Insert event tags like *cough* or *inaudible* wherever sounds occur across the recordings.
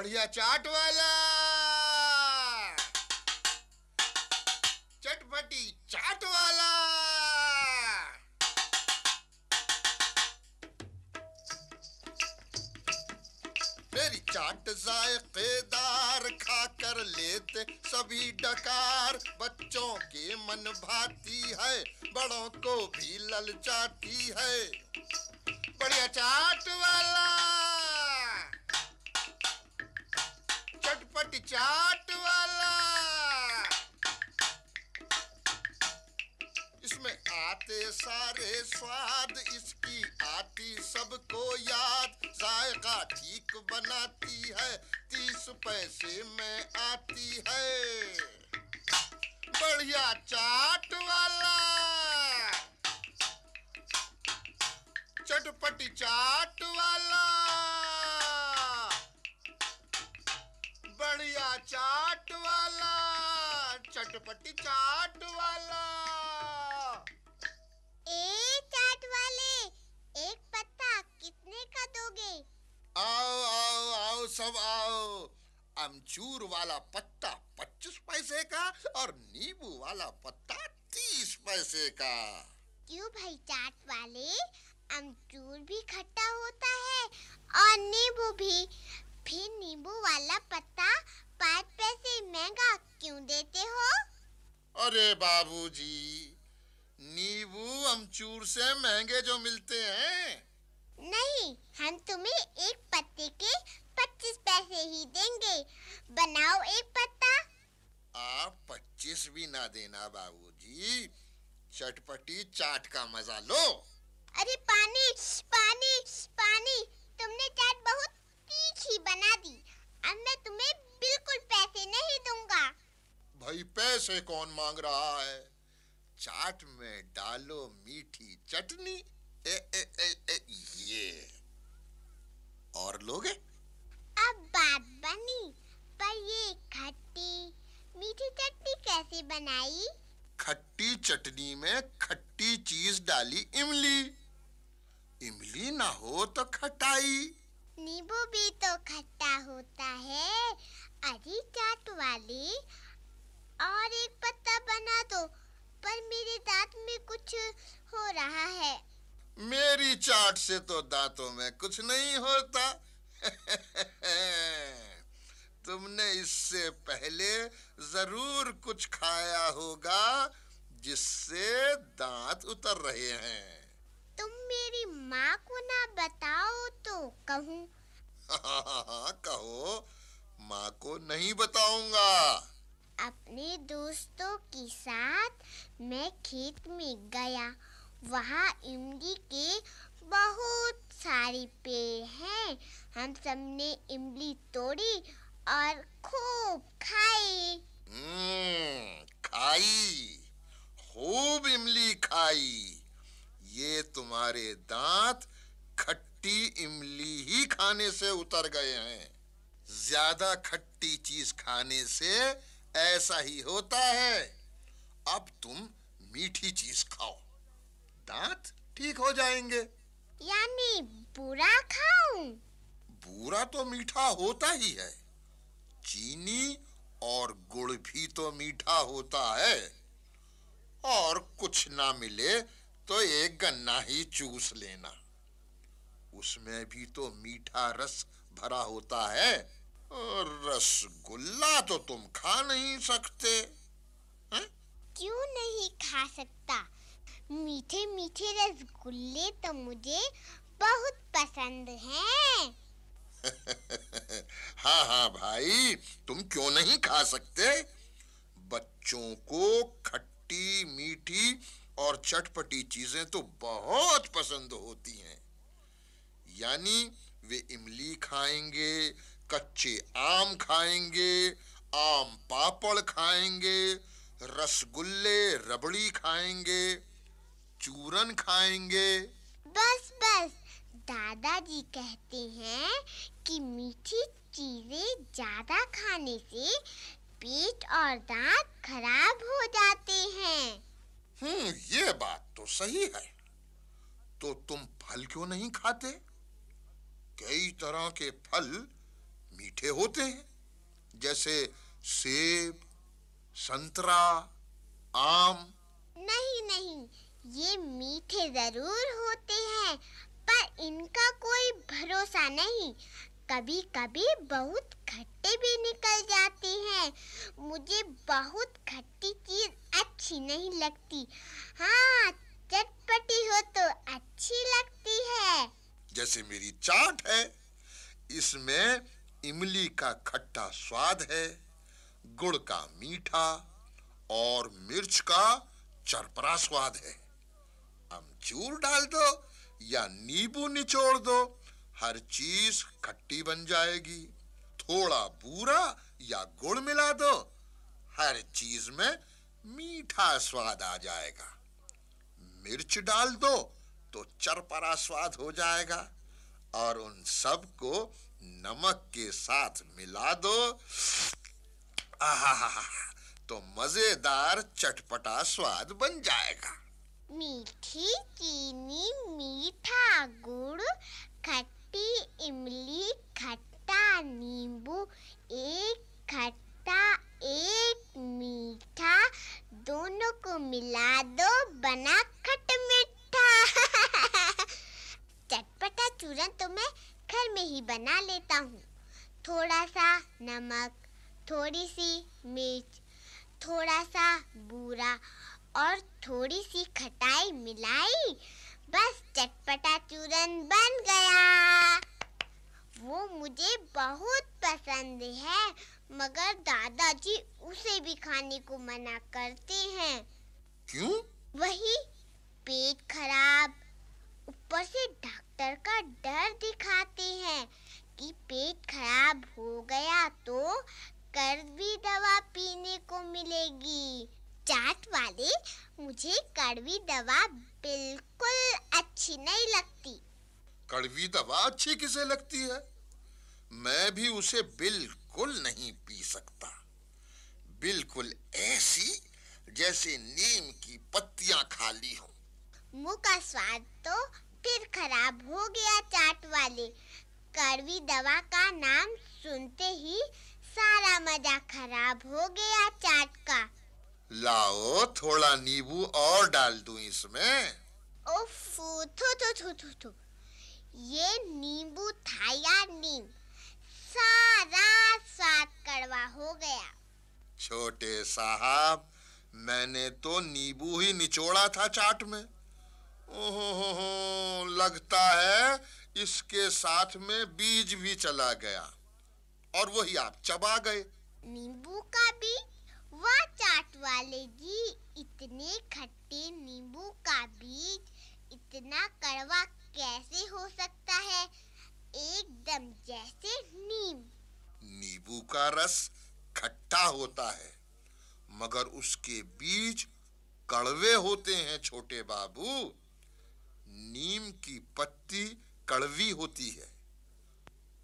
बढ़िया चाट वाला। चटपटी चाट वाला। मेरी चाट जायकेदार खाकर लेते सभी डकार। बच्चों के मन भाती है, बड़ों को भी ललचाती है। बढ़िया चाट वाला। चाट वाला। इसमें आते सारे स्वाद, इसकी आती सबको याद। जायका ठीक बनाती है, तीस पैसे में आती है। बढ़िया चाट वाला। चटपटी चाट वाला। आओ आओ आओ सब आओ। अमचूर वाला पत्ता पच्चीस पैसे का और नींबू वाला पत्ता तीस पैसे का। क्यों भाई चाट वाले? अमचूर भी खट्टा होता है और नींबू भी। फिर नींबू वाला पत्ता पाँच पैसे महँगा क्यों देते हो? अरे बाबूजी नींबू अमचूर से महँगे जो मिलते हैं। नहीं हम तुम्हें एक पत्ते के पच्चीस पैसे ही देंगे बनाओ एक पत्ता आप पच्चीस भी ना देना बाबूजी। चटपटी चाट का मज़ा लो। अरे पानी पानी पानी तुमने चाट बहुत तीखी बना दी। अब मैं तुम्हें बिल्कुल पैसे नहीं दूँगा। भाई पैसे कौन मांग रहा है? चाट में डालो मीठी चटनी। ए, ए, ए, ए, ये। और लोगे? अब बात बनी पर ये खट्टी मीठी चटनी कैसे बनाई? खट्टी चटनी में खट्टी चीज़ डाली इमली। इमली ना हो तो खटाई। नींबू भी तो खट्टा होता है। अरे चाट वाली। और एक पत्ता बना दो पर मेरे दांत में कुछ हो रहा है। मेरी चाट से तो दांतों में कुछ नहीं होता। *laughs* तुमने इससे पहले ज़रूर कुछ खाया होगा जिससे दांत उतर रहे हैं। तुम मेरी माँ को ना बताओ तो कहूँ। कहो माँ को नहीं बताऊँगा। अपने दोस्तों के साथ मैं खेत में गया। वहाँ इमली के बहुत सारे पेड़ हैं। हम सबने इमली तोड़ी और खूब खाई। हम्म, खाई। खूब इमली खाई। ये तुम्हारे दांत खट्टी इमली ही खाने से उतर गए हैं। ज़्यादा खट्टी चीज़ खाने से ऐसा ही होता है। अब तुम मीठी चीज़ खाओ। दांत ठीक हो जाएँगे। यानी बुरा खाऊं? बुरा तो मीठा होता ही है। चीनी और गुड़ भी तो मीठा होता है। और कुछ ना मिले तो एक गन्ना ही चूस लेना। उसमें भी तो मीठा रस भरा होता है। और रसगुल्ला तो तुम खा नहीं सकते। हैं? क्यों नहीं खा सकता? मीठे मीठे रसगुल्ले तो मुझे बहुत पसंद हैं। *laughs* हाँ हाँ भाई, तुम क्यों नहीं खा सकते? बच्चों को खट्टी, मीठी और चटपटी चीज़ें तो बहुत पसंद होती हैं। यानी वे इमली खाएँगे, कच्चे आम खाएँगे, आम पापड़ खाएँगे, रसगुल्ले, रबड़ी खाएँगे, चूरन खाएँगे। बस बस। दादाजी कहते हैं कि मीठी चीज़ें ज़्यादा खाने से पेट और दांत खराब हो जाते हैं। हम्म ये बात तो सही है। तो तुम फल क्यों नहीं खाते? कई तरह के फल मीठे होते हैं जैसे सेब संतरा आम। नहीं नहीं ये मीठे ज़रूर होते हैं पर इनका कोई भरोसा नहीं। कभी कभी बहुत खट्टे भी निकल जाते हैं। मुझे बहुत खट्टी चीज़ अच्छी नहीं लगती। हाँ चटपटी हो तो अच्छी लगती है। जैसे मेरी चाट है, इसमें इमली का खट्टा स्वाद है, गुड़ का मीठा और मिर्च का चरपरा स्वाद है। अमचूर डाल दो या नींबू निचोड़ दो, हर चीज़ खट्टी बन जाएगी। थोड़ा बूरा या गुड़ मिला दो, हर चीज़ में मीठा स्वाद आ जाएगा। मिर्च डाल दो तो चरपरा स्वाद हो जाएगा। और उन सबको नमक के साथ मिला दो। आहा तो मज़ेदार चटपटा स्वाद बन जाएगा। मीठी, चीनी, मीठा, गुड़, खट्टी, इमली, खट्टा, नींबू, एक खट्टा, एक मीठा, दोनों को मिला दो बना खट मीठा। *laughs* चटपटा चूरन तो मैं घर में ही बना लेता हूँ। थोड़ा सा नमक थोड़ी सी मिर्च थोड़ा सा बूरा और थोड़ी सी खटाई मिलाई बस चटपटा चूरन बन गया। वो मुझे बहुत पसंद है मगर दादाजी उसे भी खाने को मना करते हैं। क्यों? वही पेट खराब। ऊपर से डॉक्टर का डर दिखाते हैं कि पेट खराब हो गया तो कर भी दवा पीने को मिलेगी। चाट वाले मुझे कड़वी दवा बिल्कुल अच्छी नहीं लगती। कड़वी दवा अच्छी किसे लगती है? मैं भी उसे बिल्कुल नहीं पी सकता। बिल्कुल ऐसी जैसे नीम की पत्तियाँ खाली हो। मुँह का स्वाद तो फिर खराब हो गया चाट वाले। कड़वी दवा का नाम सुनते ही सारा मज़ा खराब हो गया चाट का। लाओ थोड़ा नींबू और डाल दूँ इसमें। ओफो थो थो थो थो थो। ये नींबू था या नीम। सारा स्वाद कड़वा हो गया। छोटे साहब मैंने तो नींबू ही निचोड़ा था चाट में। ओहो लगता है इसके साथ में बीज भी चला गया। और वही आप चबा गए। नींबू का भी वाह चाट वाले जी, इतने खट्टे नींबू का बीज, इतना कड़वा कैसे हो सकता है? एकदम जैसे नीम। नींबू का रस खट्टा होता है, मगर उसके बीज कड़वे होते हैं, छोटे बाबू। नीम की पत्ती कड़वी होती है,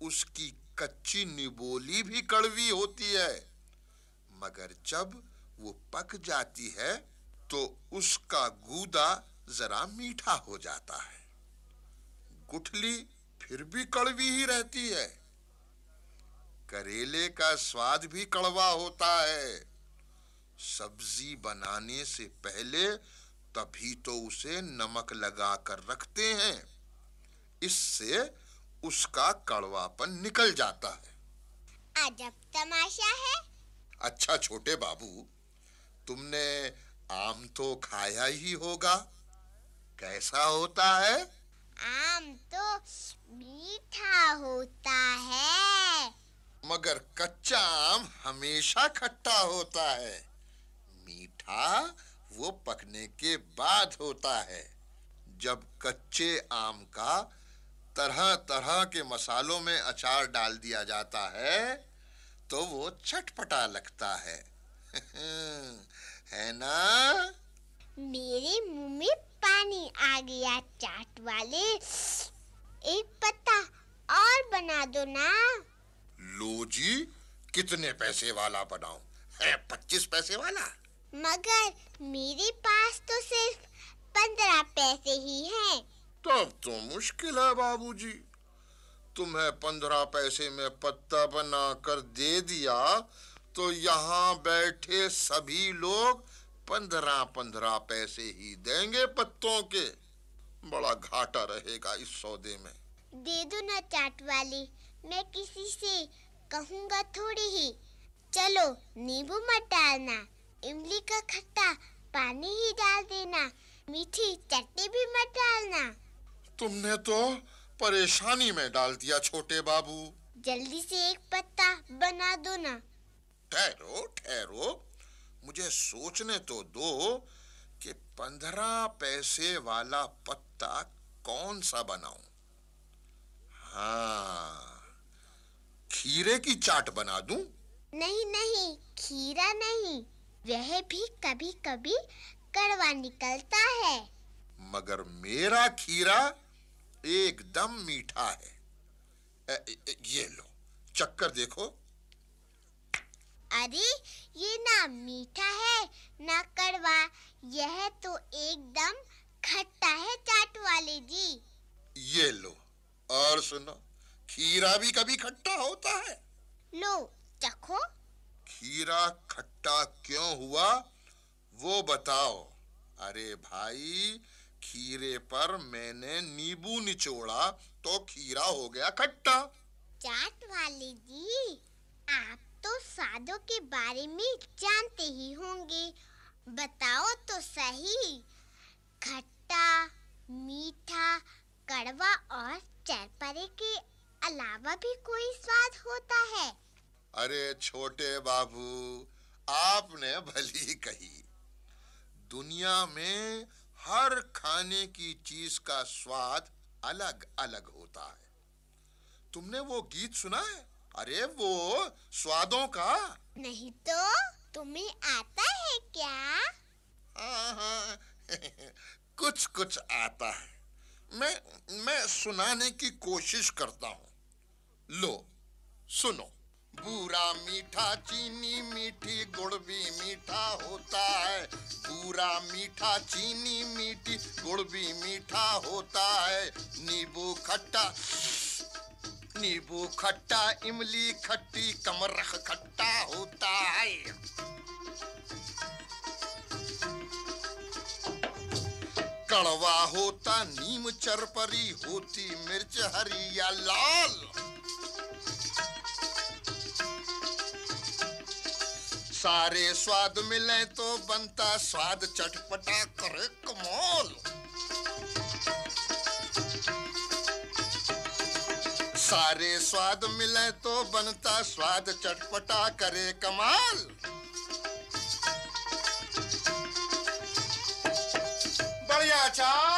उसकी कच्ची निबोली भी कड़वी होती है। मगर जब वो पक जाती है तो उसका गूदा जरा मीठा हो जाता है। गुठली फिर भी कड़वी ही रहती है। करेले का स्वाद भी कड़वा होता है। सब्ज़ी बनाने से पहले तभी तो उसे नमक लगा कर रखते हैं। इससे उसका कड़वापन निकल जाता है। अजब तमाशा है। अच्छा छोटे बाबू तुमने आम तो खाया ही होगा। कैसा होता है? आम तो मीठा होता है। मगर कच्चा आम हमेशा खट्टा होता है। मीठा वो पकने के बाद होता है। जब कच्चे आम का तरह तरह के मसालों में अचार डाल दिया जाता है तो वो चटपटा लगता है। *laughs* है ना? मेरे मुँह में पानी आ गया चाट वाले। एक पत्ता और बना दो ना। लो जी कितने पैसे वाला बनाऊँ? है पच्चीस पैसे वाला? मगर मेरे पास तो सिर्फ़ पंद्रह पैसे ही हैं। तब तो मुश्किल है बाबूजी। तुम्हें पंद्रह पैसे में पत्ता बना कर दे दिया तो यहाँ बैठे सभी लोग पंद्रह पंद्रह पैसे ही देंगे पत्तों के। बड़ा घाटा रहेगा इस सौदे में। दे दो ना चाट वाली मैं किसी से कहूँगा थोड़ी ही। चलो नींबू मत डालना इमली का खट्टा पानी ही डाल देना मीठी चटनी भी मत डालना। तुमने तो परेशानी में डाल दिया छोटे बाबू। जल्दी से एक पत्ता बना दो ना। ठहरो ठहरो। मुझे सोचने तो दो कि पंद्रह पैसे वाला पत्ता कौन सा बनाऊँ। हाँ खीरे की चाट बना दूँ? नहीं नहीं खीरा नहीं। वह भी कभी कभी कड़वा निकलता है। मगर मेरा खीरा एकदम मीठा है। ये लो चक्कर देखो। अरे ये ना मीठा है ना कड़वा यह तो एकदम खट्टा है चाट वाले जी। ये लो और सुनो खीरा भी कभी खट्टा होता है? लो चखो। खीरा खट्टा क्यों हुआ वो बताओ। अरे भाई खीरे पर मैंने नींबू निचोड़ा तो खीरा हो गया खट्टा। चाट वाले जी आप तो स्वादों के बारे में जानते ही होंगे। बताओ तो सही खट्टा मीठा कड़वा और चरपरे के अलावा भी कोई स्वाद होता है? अरे छोटे बाबू आपने भली कही। दुनिया में हर खाने की चीज़ का स्वाद अलग अलग होता है। तुमने वो गीत सुना है? अरे वो स्वादों का। नहीं तो तुम्हें आता है क्या? हाँ, हाँ, *laughs* कुछ कुछ आता है। मैं मैं सुनाने की कोशिश करता हूँ। लो सुनो। बूरा मीठा चीनी, मीठी गुड़ भी मीठा होता है। बूरा मीठा चीनी, मीठी गुड़ भी मीठा होता है। नींबू खट्टा नींबू खट्टा, इमली खट्टी, कमरख खट्टा होता है। कड़वा होता, नीम चरपरी होती, मिर्च हरी या लाल। सारे स्वाद मिले तो बनता स्वाद चटपटा करे कमाल। सारे स्वाद मिले तो बनता स्वाद चटपटा करे कमाल। बढ़िया चाट